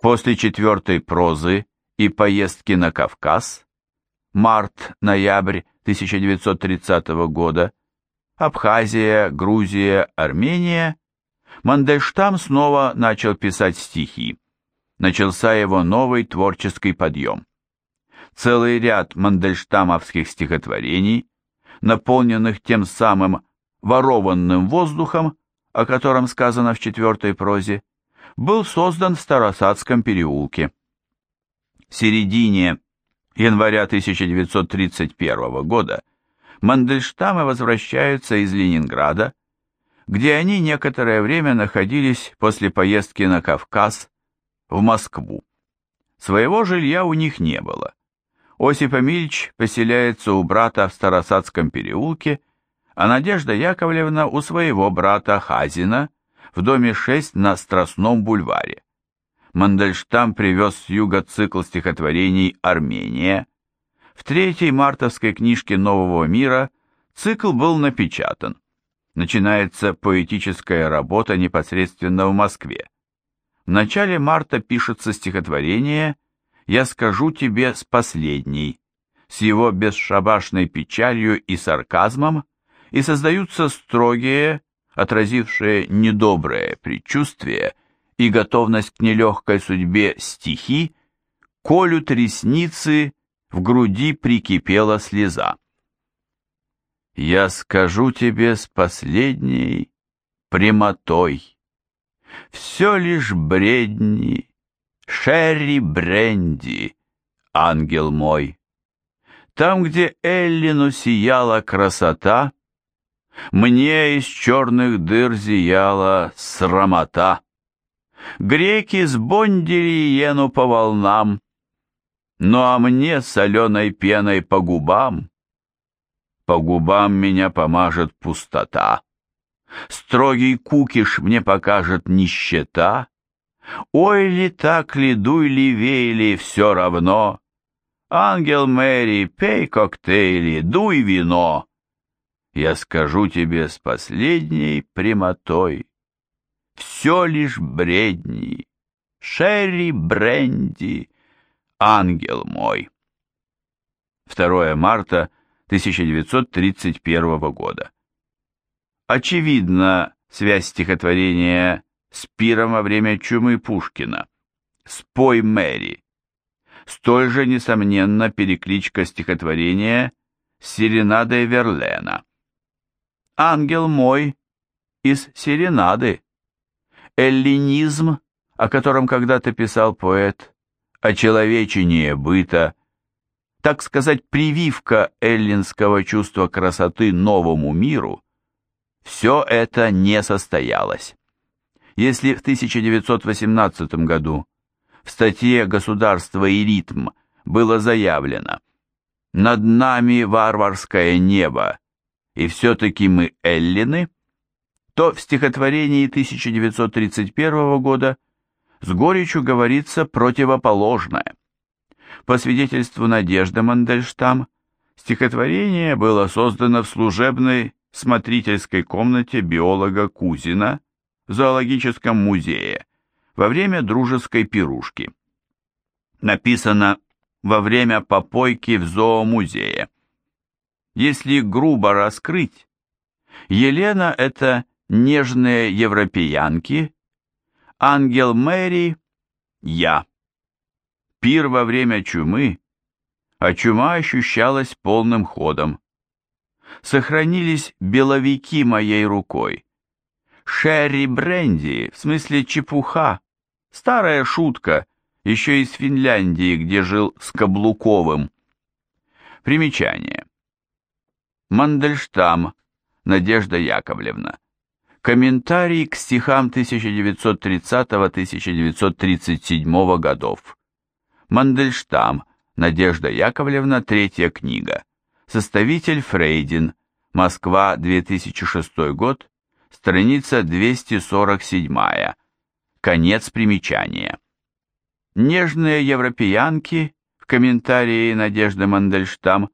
После четвертой прозы и поездки на Кавказ, март-ноябрь 1930 года, Абхазия, Грузия, Армения, Мандельштам снова начал писать стихи. Начался его новый творческий подъем. Целый ряд мандельштамовских стихотворений, наполненных тем самым ворованным воздухом, о котором сказано в четвертой прозе, был создан в Старосадском переулке. В середине января 1931 года Мандельштамы возвращаются из Ленинграда, где они некоторое время находились после поездки на Кавказ в Москву. Своего жилья у них не было. Осип Эмильч поселяется у брата в Старосадском переулке, а Надежда Яковлевна у своего брата Хазина в доме 6 на Страстном бульваре. Мандельштам привез с юга цикл стихотворений «Армения», в третьей мартовской книжке «Нового мира» цикл был напечатан. Начинается поэтическая работа непосредственно в Москве. В начале марта пишется стихотворение «Я скажу тебе с последней», с его бесшабашной печалью и сарказмом, и создаются строгие, отразившие недоброе предчувствие и готовность к нелегкой судьбе стихи, колют ресницы в груди прикипела слеза. Я скажу тебе с последней прямотой. Все лишь бредни, Шерри Бренди, ангел мой. Там, где Эллину сияла красота, Мне из черных дыр зияла срамота. Греки сбондили иену по волнам, ну а мне соленой пеной по губам. По губам меня помажет пустота. Строгий кукиш мне покажет нищета. Ой ли так ли, дуй ли, вей ли, все равно. Ангел Мэри, пей коктейли, дуй вино. Я скажу тебе с последней прямотой. Все лишь бредни, Шерри Бренди, ангел мой. 2 марта 1931 года. Очевидна связь стихотворения с пиром во время чумы Пушкина. «Спой Мэри». Столь же, несомненно, перекличка стихотворения с серенадой Верлена. «Ангел мой» из серенады. Эллинизм, о котором когда-то писал поэт, очеловечение быта, так сказать, прививка эллинского чувства красоты новому миру, все это не состоялось. Если в 1918 году в статье «Государство и ритм» было заявлено «Над нами варварское небо, и все-таки мы эллины», то в стихотворении 1931 года с горечью говорится противоположное. По свидетельству Надежды Мандельштам, стихотворение было создано в служебной смотрительской комнате биолога Кузина в зоологическом музее во время дружеской пирушки. Написано во время попойки в зоомузее. Если грубо раскрыть, Елена – это нежные европеянки, Ангел Мэри – я. Пир во время чумы, а чума ощущалась полным ходом. Сохранились беловики моей рукой. Шерри Бренди, в смысле чепуха, старая шутка, еще из Финляндии, где жил с Каблуковым. Примечание. Мандельштам, Надежда Яковлевна. Комментарий к стихам 1930-1937 годов. Мандельштам, Надежда Яковлевна, третья книга. Составитель Фрейдин, Москва, 2006 год, страница 247. Конец примечания. Нежные европеянки, в комментарии Надежды Мандельштам,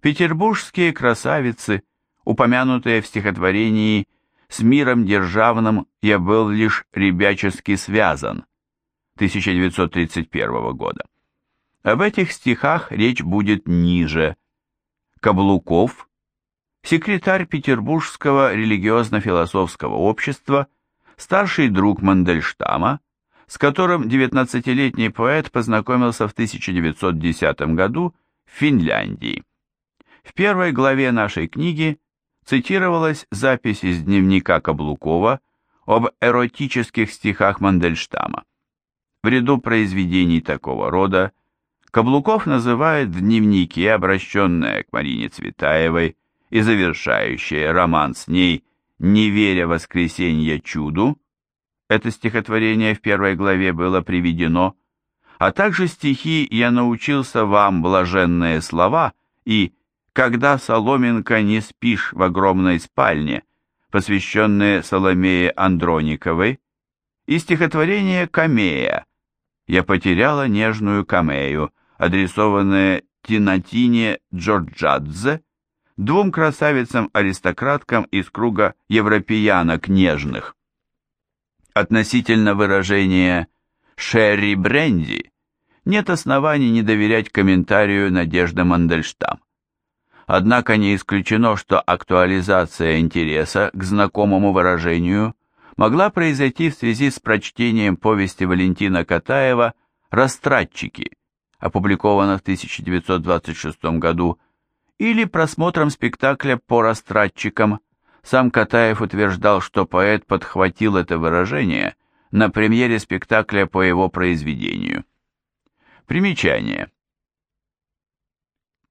петербургские красавицы, упомянутые в стихотворении «С миром державным я был лишь ребячески связан». 1931 года. Об этих стихах речь будет ниже. Каблуков, секретарь Петербургского религиозно-философского общества, старший друг Мандельштама, с которым 19-летний поэт познакомился в 1910 году в Финляндии. В первой главе нашей книги цитировалась запись из дневника Каблукова об эротических стихах Мандельштама. В ряду произведений такого рода Каблуков называет в дневнике, обращенное к Марине Цветаевой и завершающее роман с ней «Не веря воскресенье чуду», это стихотворение в первой главе было приведено, а также стихи «Я научился вам блаженные слова» и «Когда, соломинка, не спишь в огромной спальне», посвященные Соломее Андрониковой, и стихотворение «Камея» «Я потеряла нежную камею», адресованное Тинатине Джорджадзе, двум красавицам-аристократкам из круга европеянок нежных. Относительно выражения «Шерри Бренди» нет оснований не доверять комментарию Надежды Мандельштам. Однако не исключено, что актуализация интереса к знакомому выражению могла произойти в связи с прочтением повести Валентина Катаева «Растратчики», опубликовано в 1926 году, или просмотром спектакля по растратчикам. Сам Катаев утверждал, что поэт подхватил это выражение на премьере спектакля по его произведению. Примечание.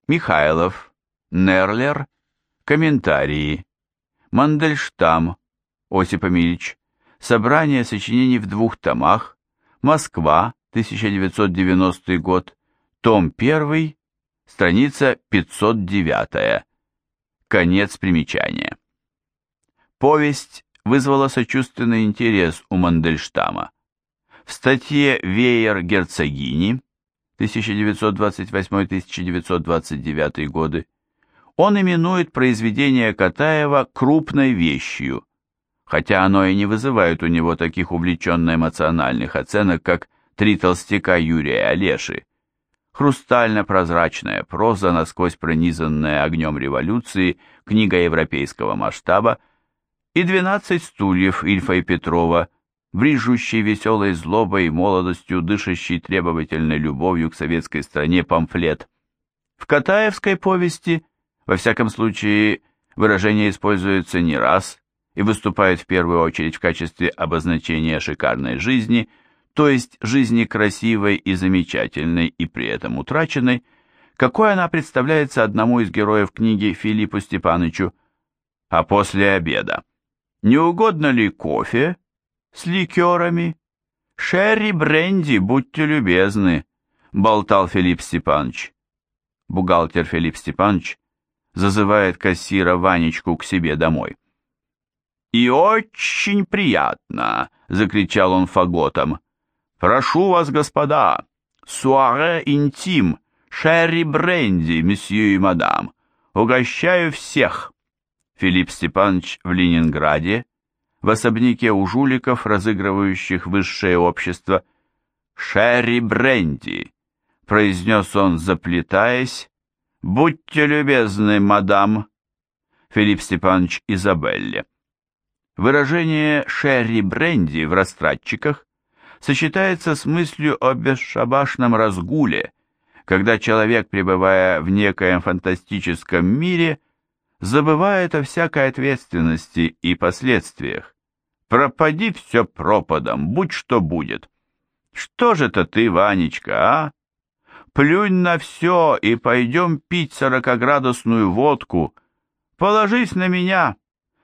Михайлов, Нерлер, комментарии. Мандельштам, Осип Амильевич, собрание сочинений в двух томах, Москва, 1990 год, том 1, страница 509. Конец примечания. Повесть вызвала сочувственный интерес у Мандельштама. В статье «Веер герцогини» 1928-1929 годы он именует произведение Катаева крупной вещью, хотя оно и не вызывает у него таких увлеченно-эмоциональных оценок, как «Три толстяка Юрия Олеши», хрустально-прозрачная проза, насквозь пронизанная огнем революции, книга европейского масштаба, и «Двенадцать стульев» Ильфа и Петрова, брижущий веселой злобой и молодостью, дышащий требовательной любовью к советской стране памфлет. В Катаевской повести, во всяком случае, выражение используется не раз и выступает в первую очередь в качестве обозначения шикарной жизни – то есть жизни красивой и замечательной и при этом утраченной, какой она представляется одному из героев книги Филиппу Степанычу, а после обеда. Не угодно ли кофе с ликерами? Шерри, бренди, будьте любезны, болтал Филипп Степанович. Бухгалтер Филипп Степанович зазывает кассира Ванечку к себе домой. «И очень приятно!» — закричал он фаготом. «Прошу вас, господа, суаре интим, шерри бренди, месье и мадам, угощаю всех». Филипп Степанович в Ленинграде, в особняке у жуликов, разыгрывающих высшее общество. «Шерри бренди», — произнес он, заплетаясь, — «будьте любезны, мадам». Филипп Степанович Изабелле. Выражение «шерри бренди» в растратчиках сочетается с мыслью о бесшабашном разгуле, когда человек, пребывая в некоем фантастическом мире, забывает о всякой ответственности и последствиях. Пропади все пропадом, будь что будет. Что же это ты, Ванечка, а? Плюнь на все и пойдем пить сорокоградусную водку. Положись на меня.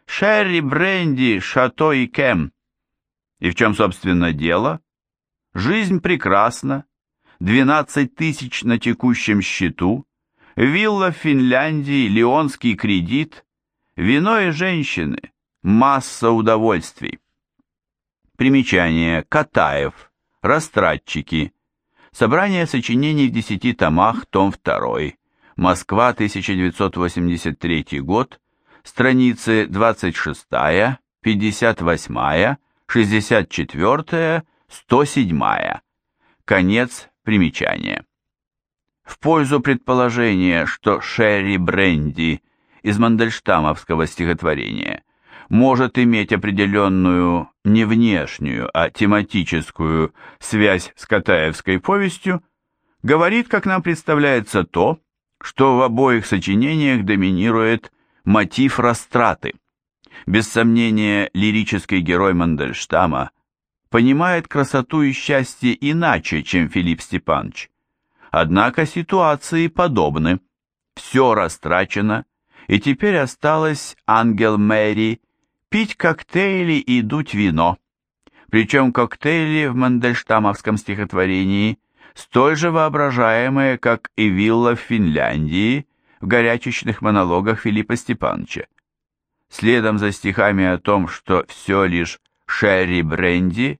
Шерри, бренди, шато и кем. И в чем, собственно, дело? Жизнь прекрасна, 12 тысяч на текущем счету, вилла в Финляндии, леонский кредит, вино и женщины, масса удовольствий. Примечание. Катаев. Растратчики. Собрание сочинений в десяти томах, том 2. Москва, 1983 год. Страницы 26, 58, 64, 107. Конец примечания. В пользу предположения, что Шерри Бренди из Мандельштамовского стихотворения может иметь определенную не внешнюю, а тематическую связь с Катаевской повестью, говорит, как нам представляется, то, что в обоих сочинениях доминирует мотив растраты. Без сомнения, лирический герой Мандельштама понимает красоту и счастье иначе, чем Филипп Степанович. Однако ситуации подобны. Все растрачено, и теперь осталось ангел Мэри пить коктейли и дуть вино. Причем коктейли в мандельштамовском стихотворении столь же воображаемые, как и вилла в Финляндии в горячечных монологах Филиппа Степановича. Следом за стихами о том, что все лишь Шерри Бренди,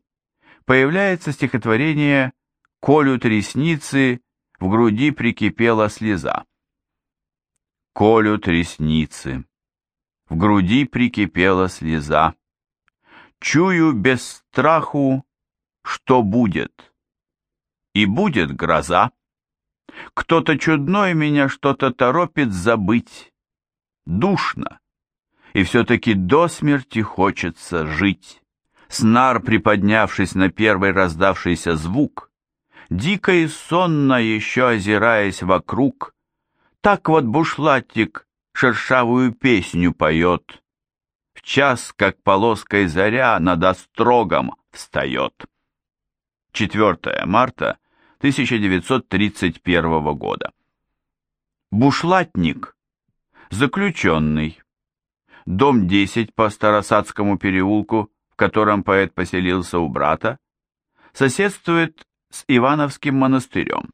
появляется стихотворение «Колют ресницы в груди прикипела слеза. Колют ресницы, в груди прикипела слеза. Чую без страху, что будет. И будет гроза. Кто-то чудной меня что-то торопит забыть. Душно. И все-таки до смерти хочется жить. Снар, приподнявшись на первый раздавшийся звук, дико и сонно еще озираясь вокруг, так вот бушлатик шершавую песню поет. В час, как полоской заря над острогом встает. 4 марта 1931 года. Бушлатник. Заключенный. Дом 10 по Старосадскому переулку, в котором поэт поселился у брата, соседствует с Ивановским монастырем.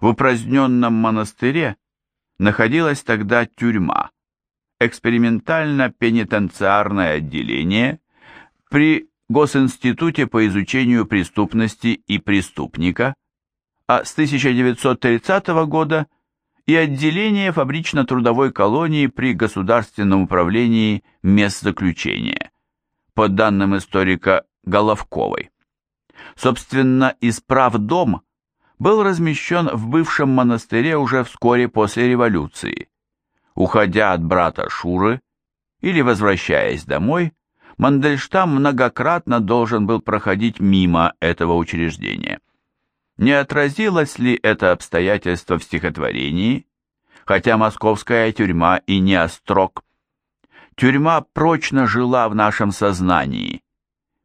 В упраздненном монастыре находилась тогда тюрьма, экспериментально-пенитенциарное отделение при Госинституте по изучению преступности и преступника, а с 1930 года и отделение фабрично-трудовой колонии при Государственном управлении мест заключения, по данным историка Головковой. Собственно, исправдом был размещен в бывшем монастыре уже вскоре после революции. Уходя от брата Шуры или возвращаясь домой, Мандельштам многократно должен был проходить мимо этого учреждения. Не отразилось ли это обстоятельство в стихотворении, хотя московская тюрьма и не острог? Тюрьма прочно жила в нашем сознании,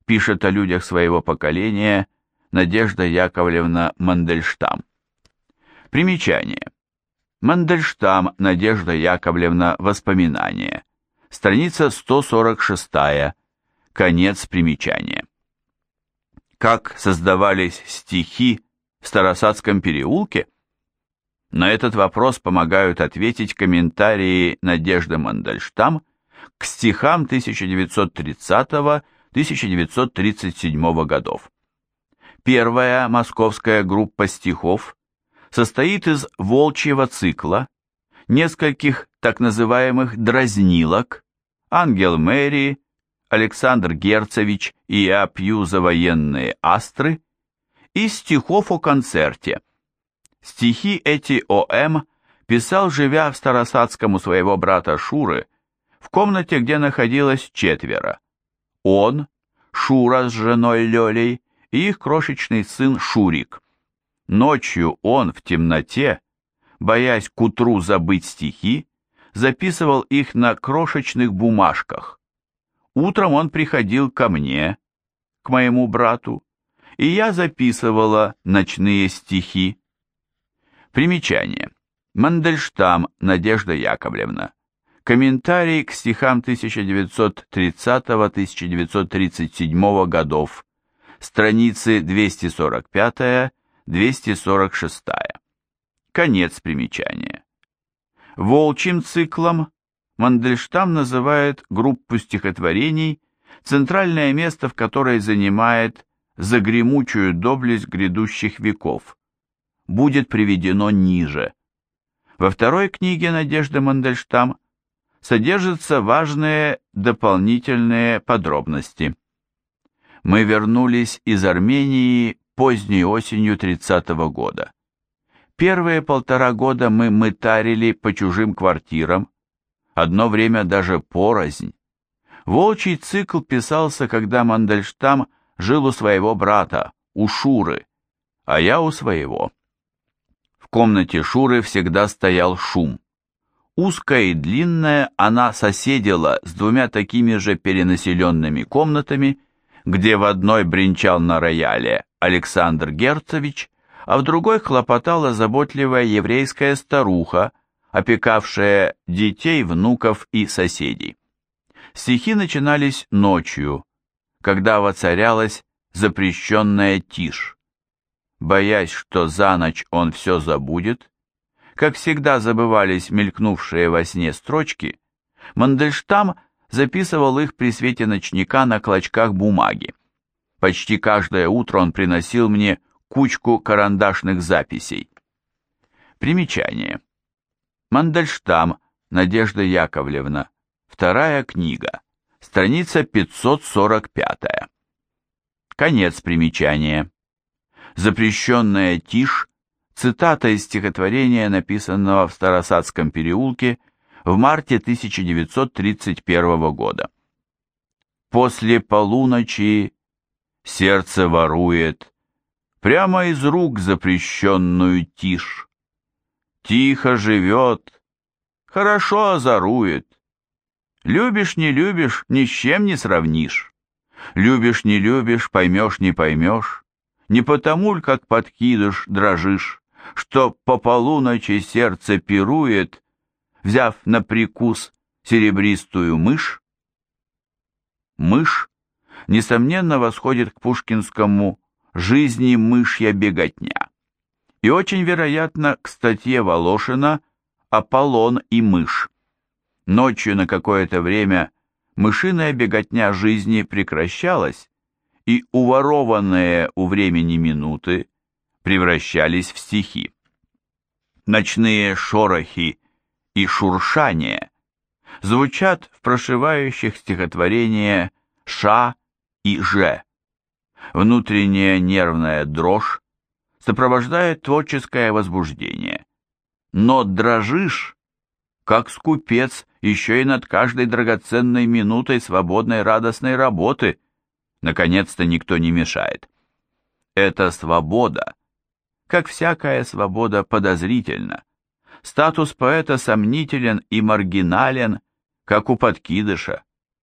пишет о людях своего поколения Надежда Яковлевна Мандельштам. Примечание. Мандельштам Надежда Яковлевна Воспоминания. Страница 146. Конец примечания. Как создавались стихи в Старосадском переулке? На этот вопрос помогают ответить комментарии Надежды Мандельштам к стихам 1930 1937 годов. Первая московская группа стихов состоит из волчьего цикла, нескольких так называемых дразнилок, Ангел Мэри, Александр Герцевич и Я пью за военные астры, и стихов о концерте. Стихи эти О.М. писал, живя в Старосадском у своего брата Шуры, в комнате, где находилось четверо он, Шура с женой Лелей и их крошечный сын Шурик. Ночью он в темноте, боясь к утру забыть стихи, записывал их на крошечных бумажках. Утром он приходил ко мне, к моему брату, и я записывала ночные стихи. Примечание. Мандельштам Надежда Яковлевна. Комментарий к стихам 1930-1937 годов. Страницы 245-246. Конец примечания. Волчьим циклом Мандельштам называет группу стихотворений, центральное место в которой занимает загремучую доблесть грядущих веков. Будет приведено ниже. Во второй книге Надежды Мандельштам содержатся важные дополнительные подробности. Мы вернулись из Армении поздней осенью 30 -го года. Первые полтора года мы мытарили по чужим квартирам, одно время даже порознь. Волчий цикл писался, когда Мандельштам жил у своего брата, у Шуры, а я у своего. В комнате Шуры всегда стоял шум. Узкая и длинная, она соседила с двумя такими же перенаселенными комнатами, где в одной бренчал на рояле Александр Герцович, а в другой хлопотала заботливая еврейская старуха, опекавшая детей, внуков и соседей. Стихи начинались ночью, когда воцарялась запрещенная тишь. Боясь, что за ночь он все забудет, как всегда забывались мелькнувшие во сне строчки, Мандельштам записывал их при свете ночника на клочках бумаги. Почти каждое утро он приносил мне кучку карандашных записей. Примечание. Мандельштам Надежда Яковлевна. Вторая книга. Страница 545. Конец примечания. Запрещенная тишь Цитата из стихотворения, написанного в Старосадском переулке в марте 1931 года. После полуночи сердце ворует прямо из рук запрещенную тишь. Тихо живет, хорошо озорует. Любишь, не любишь, ни с чем не сравнишь. Любишь, не любишь, поймешь, не поймешь. Не потому ль, как подкидыш, дрожишь что по полуночи сердце пирует, взяв на прикус серебристую мышь? Мышь, несомненно, восходит к пушкинскому «Жизни мышья беготня» и очень вероятно к статье Волошина «Аполлон и мышь». Ночью на какое-то время мышиная беготня жизни прекращалась, и уворованные у времени минуты превращались в стихи. Ночные шорохи и шуршания звучат в прошивающих стихотворения «Ша» и «Ж». Внутренняя нервная дрожь сопровождает творческое возбуждение. Но дрожишь, как скупец, еще и над каждой драгоценной минутой свободной радостной работы. Наконец-то никто не мешает. Эта свобода как всякая свобода подозрительна. Статус поэта сомнителен и маргинален, как у подкидыша.